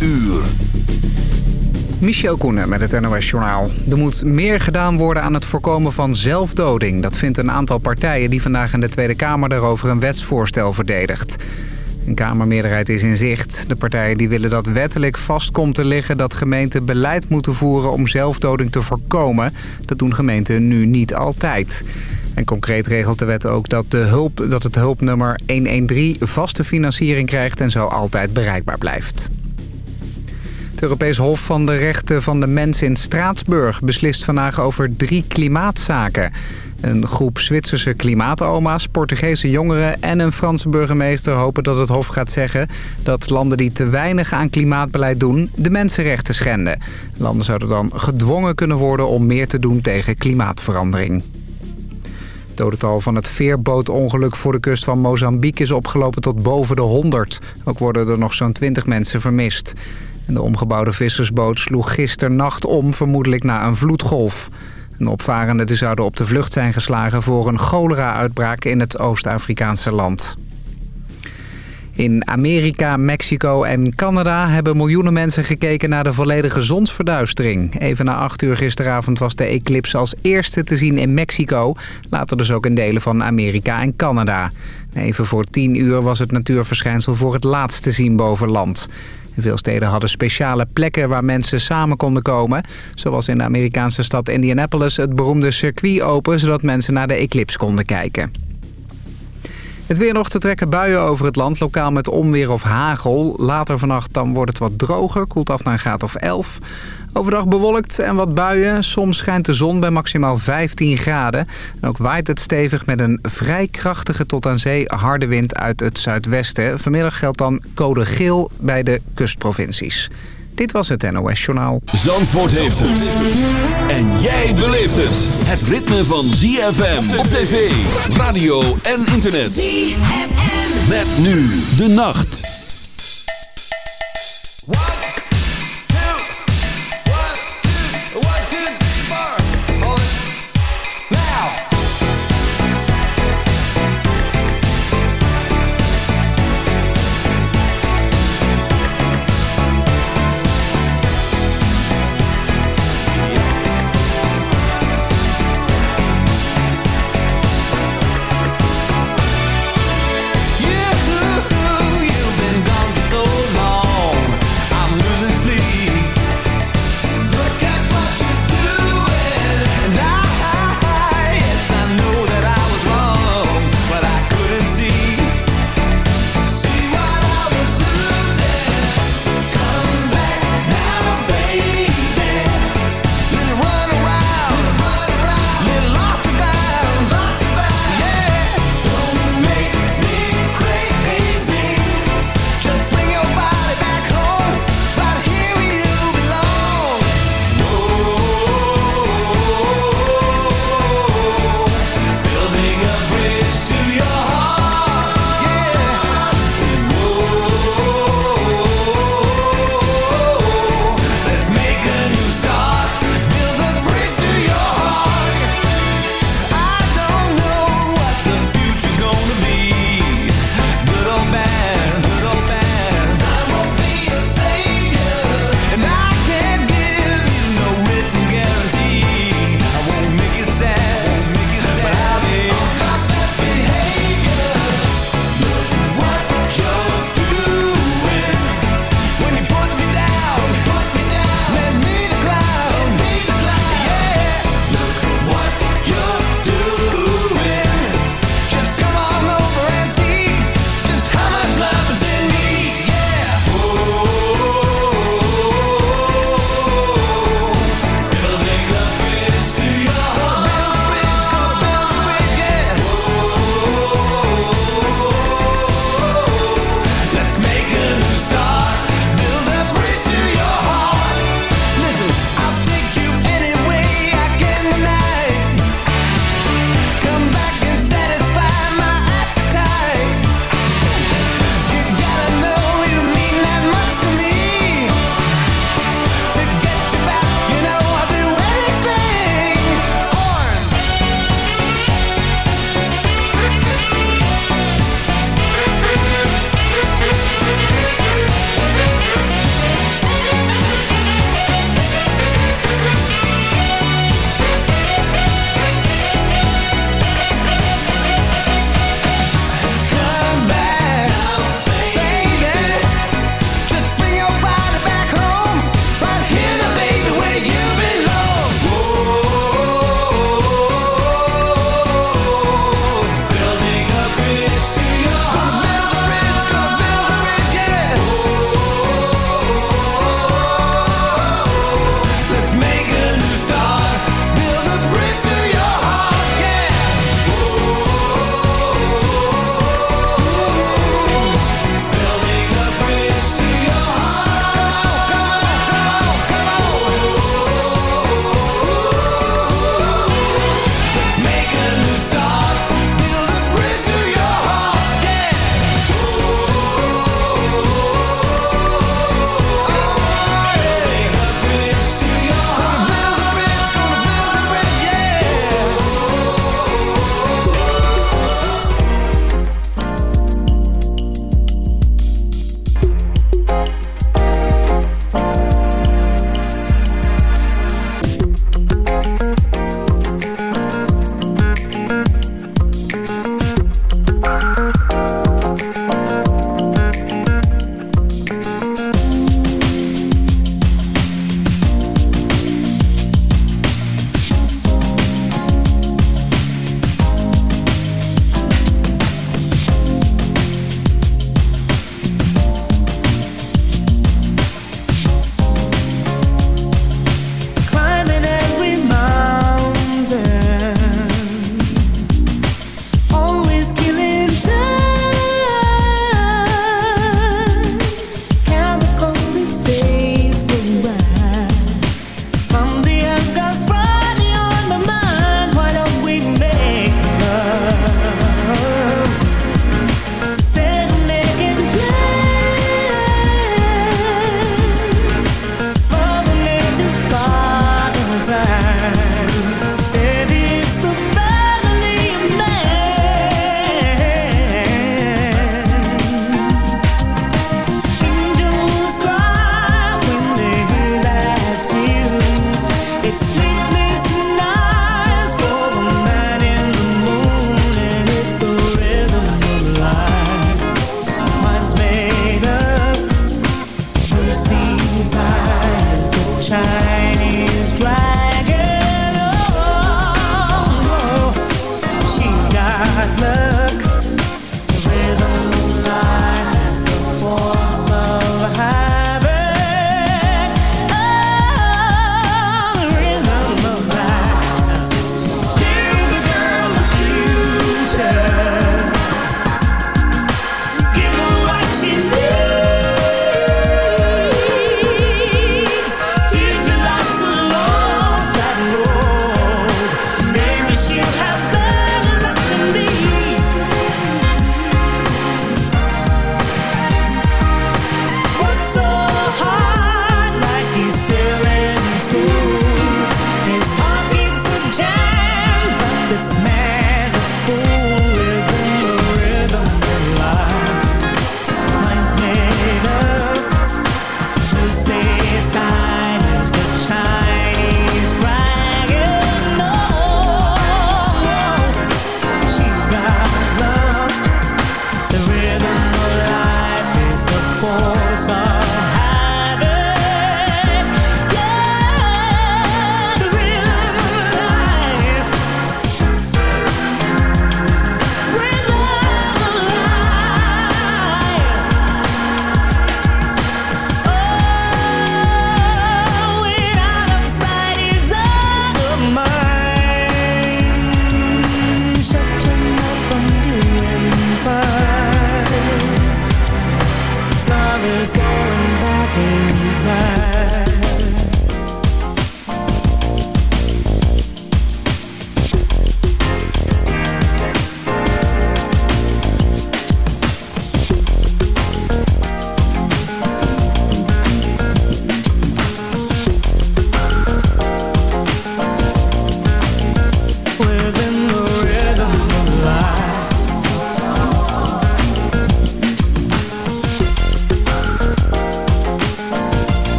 uur. Michel Koenen met het NOS-journaal. Er moet meer gedaan worden aan het voorkomen van zelfdoding. Dat vindt een aantal partijen die vandaag in de Tweede Kamer daarover een wetsvoorstel verdedigt. Een Kamermeerderheid is in zicht. De partijen die willen dat wettelijk vast komt te liggen dat gemeenten beleid moeten voeren om zelfdoding te voorkomen. Dat doen gemeenten nu niet altijd. En concreet regelt de wet ook dat, de hulp, dat het hulpnummer 113 vaste financiering krijgt en zo altijd bereikbaar blijft. Het Europees Hof van de Rechten van de Mens in Straatsburg beslist vandaag over drie klimaatzaken. Een groep Zwitserse klimaatoma's, Portugese jongeren en een Franse burgemeester hopen dat het Hof gaat zeggen dat landen die te weinig aan klimaatbeleid doen de mensenrechten schenden. Landen zouden dan gedwongen kunnen worden om meer te doen tegen klimaatverandering. Dodental van het veerbootongeluk voor de kust van Mozambique is opgelopen tot boven de 100. Ook worden er nog zo'n 20 mensen vermist. De omgebouwde vissersboot sloeg gisternacht om, vermoedelijk na een vloedgolf. De opvarenden zouden op de vlucht zijn geslagen voor een cholera-uitbraak in het Oost-Afrikaanse land. In Amerika, Mexico en Canada hebben miljoenen mensen gekeken naar de volledige zonsverduistering. Even na 8 uur gisteravond was de eclipse als eerste te zien in Mexico. Later dus ook in delen van Amerika en Canada. Even voor 10 uur was het natuurverschijnsel voor het laatst te zien boven land. Veel steden hadden speciale plekken waar mensen samen konden komen. Zoals in de Amerikaanse stad Indianapolis het beroemde circuit open... zodat mensen naar de eclipse konden kijken. Het weer nog te trekken buien over het land, lokaal met onweer of hagel. Later vannacht dan wordt het wat droger, koelt af naar een graad of 11. Overdag bewolkt en wat buien. Soms schijnt de zon bij maximaal 15 graden. En ook waait het stevig met een vrij krachtige tot aan zee harde wind uit het zuidwesten. Vanmiddag geldt dan code geel bij de kustprovincies. Dit was het NOS Journaal. Zandvoort heeft het. En jij beleeft het. Het ritme van ZFM op tv, radio en internet. ZFM. Met nu de nacht.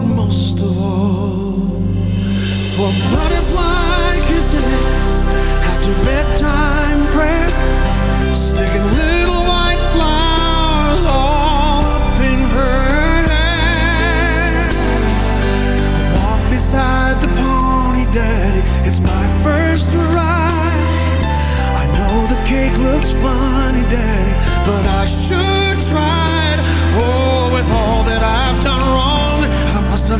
Most.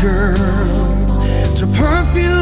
girl, to perfume.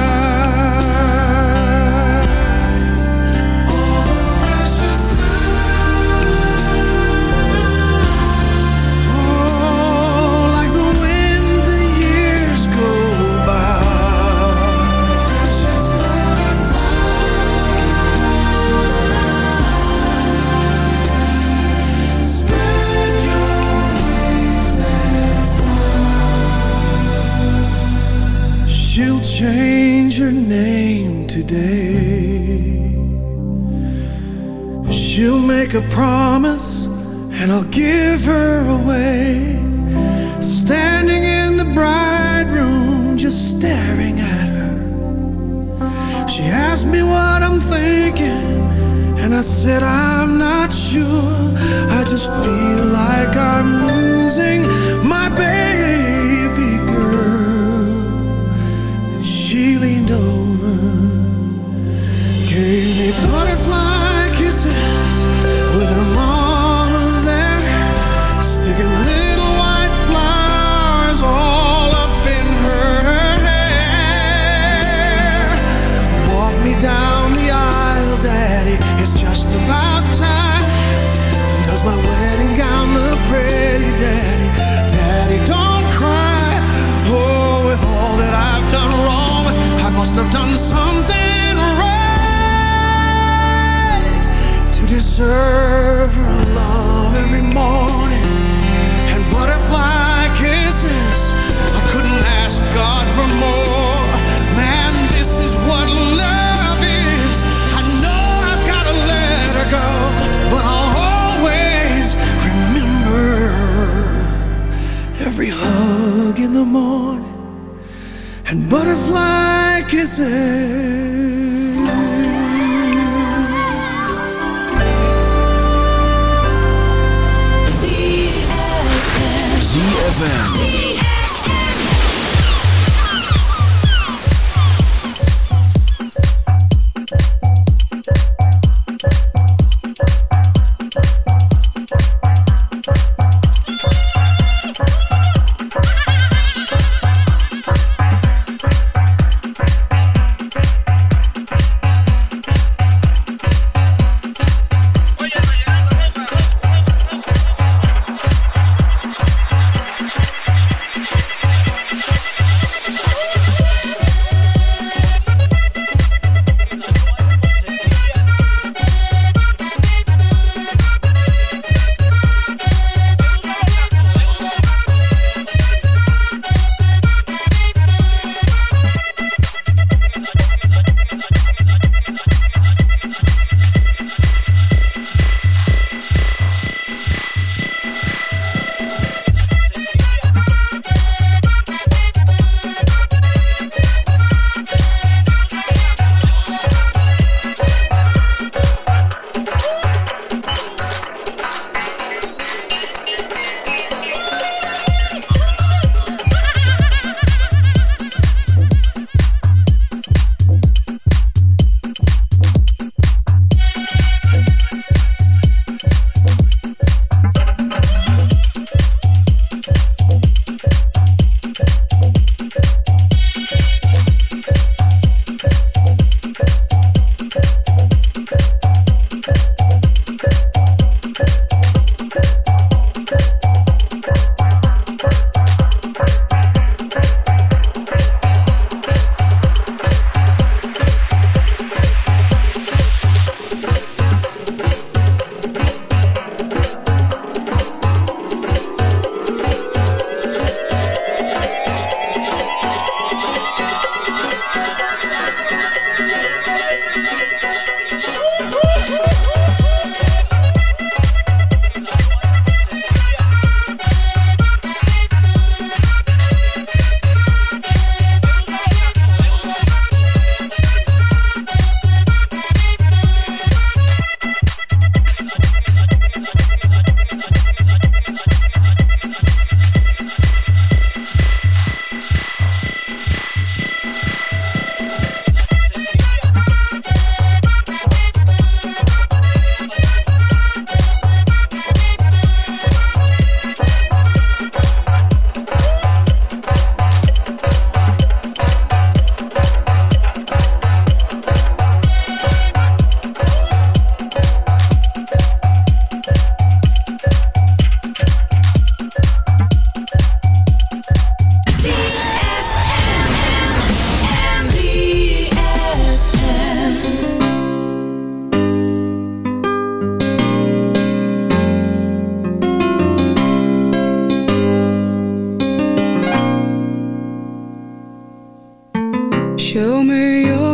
and I'll give her away.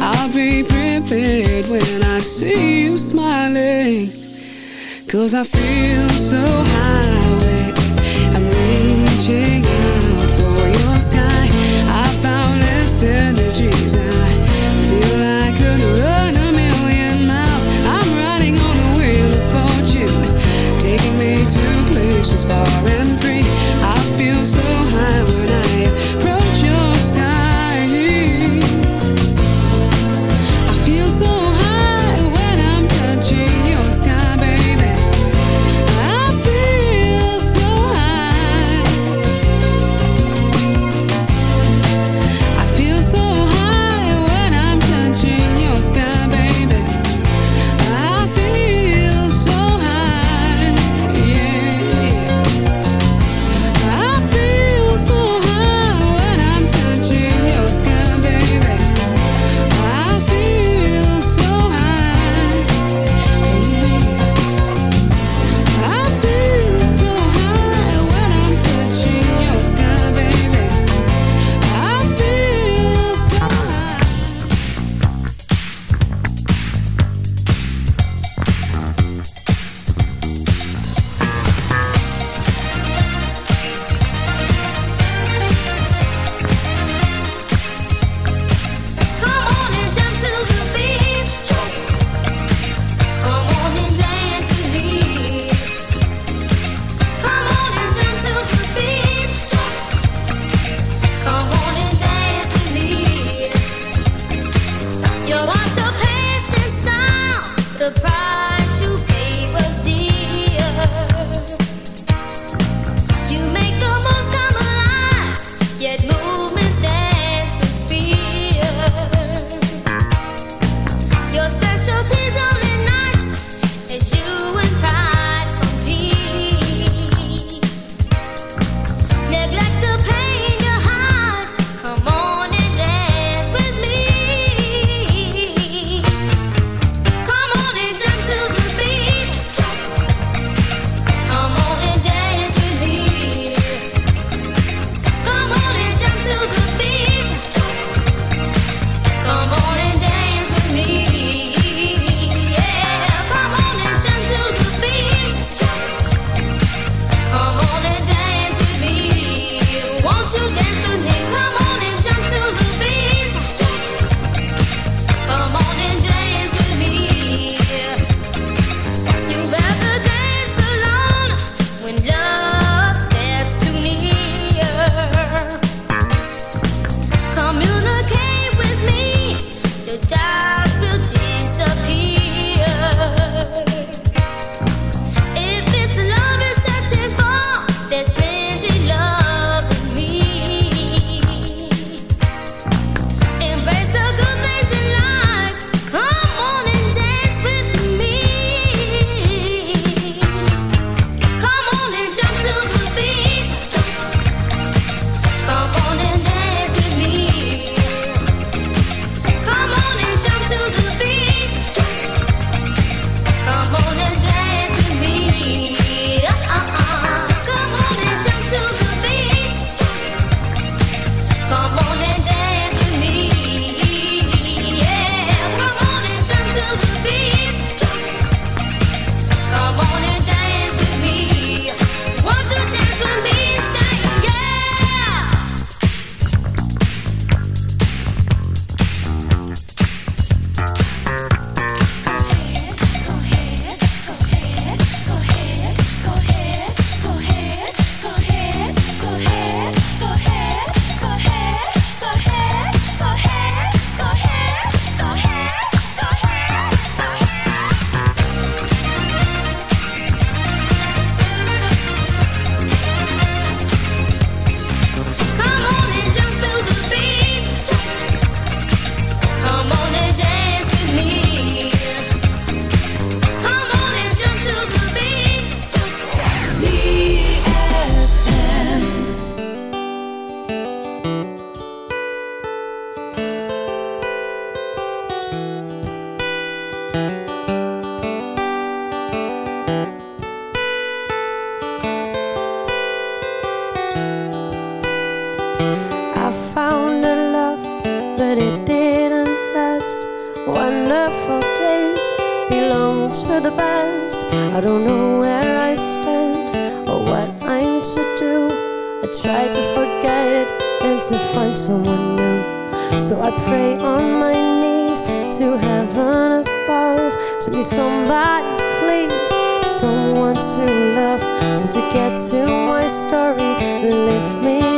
I'll be prepared when I see you smiling. Cause I feel so high, I'm reaching out for your sky. I found less energies, I feel like I could run a million miles. I'm riding on the wheel of fortune, taking me to places far I try to forget and to find someone new. So I pray on my knees to heaven above. To be somebody please, someone to love. So to get to my story, lift me